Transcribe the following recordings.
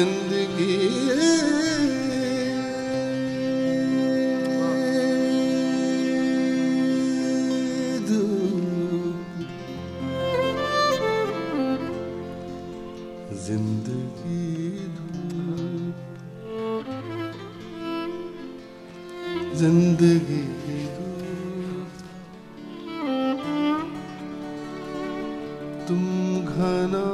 जिंदगी ज़िंदगी ज़िंदगी तुम घना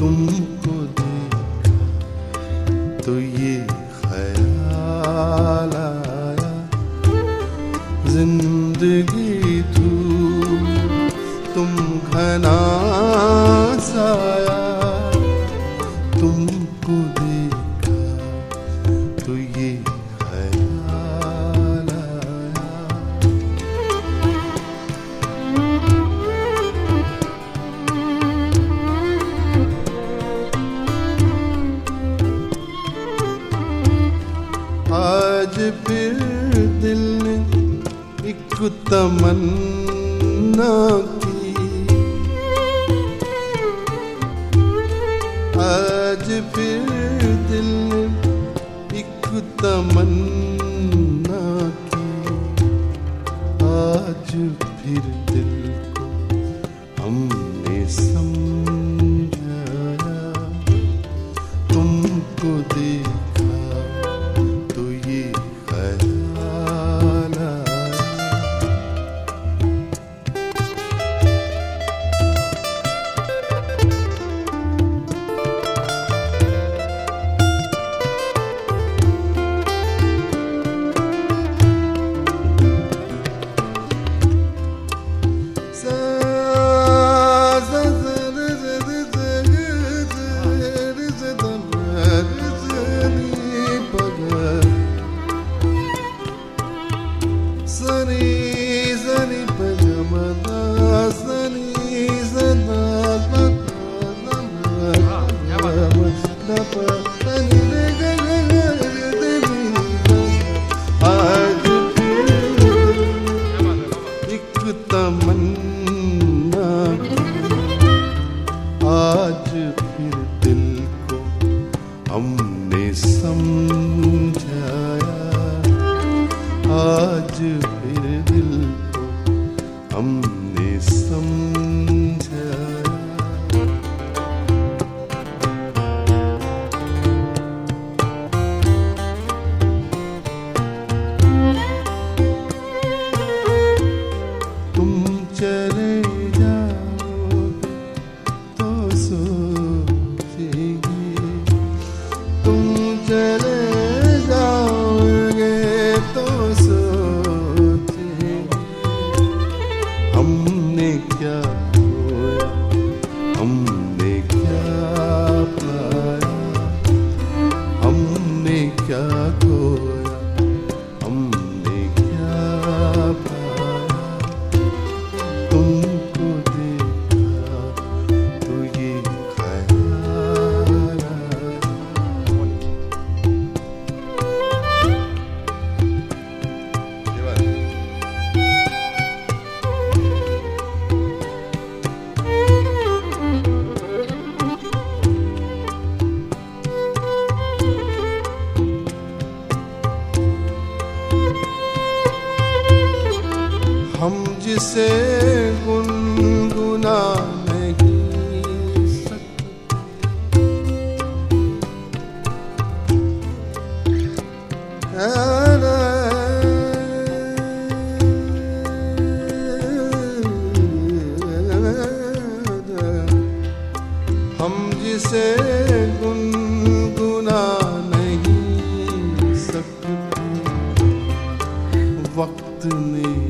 तुम ज़िंदगी तू तुम घना साया। तमन्ना की आज फिर दिल एक तमन्ना आज फिर दिल को हमने समझाया। आज हमने क्या हम जिसे गुनगुना नहीं सकते। से गुनगुना नहीं सकता। वक्त ने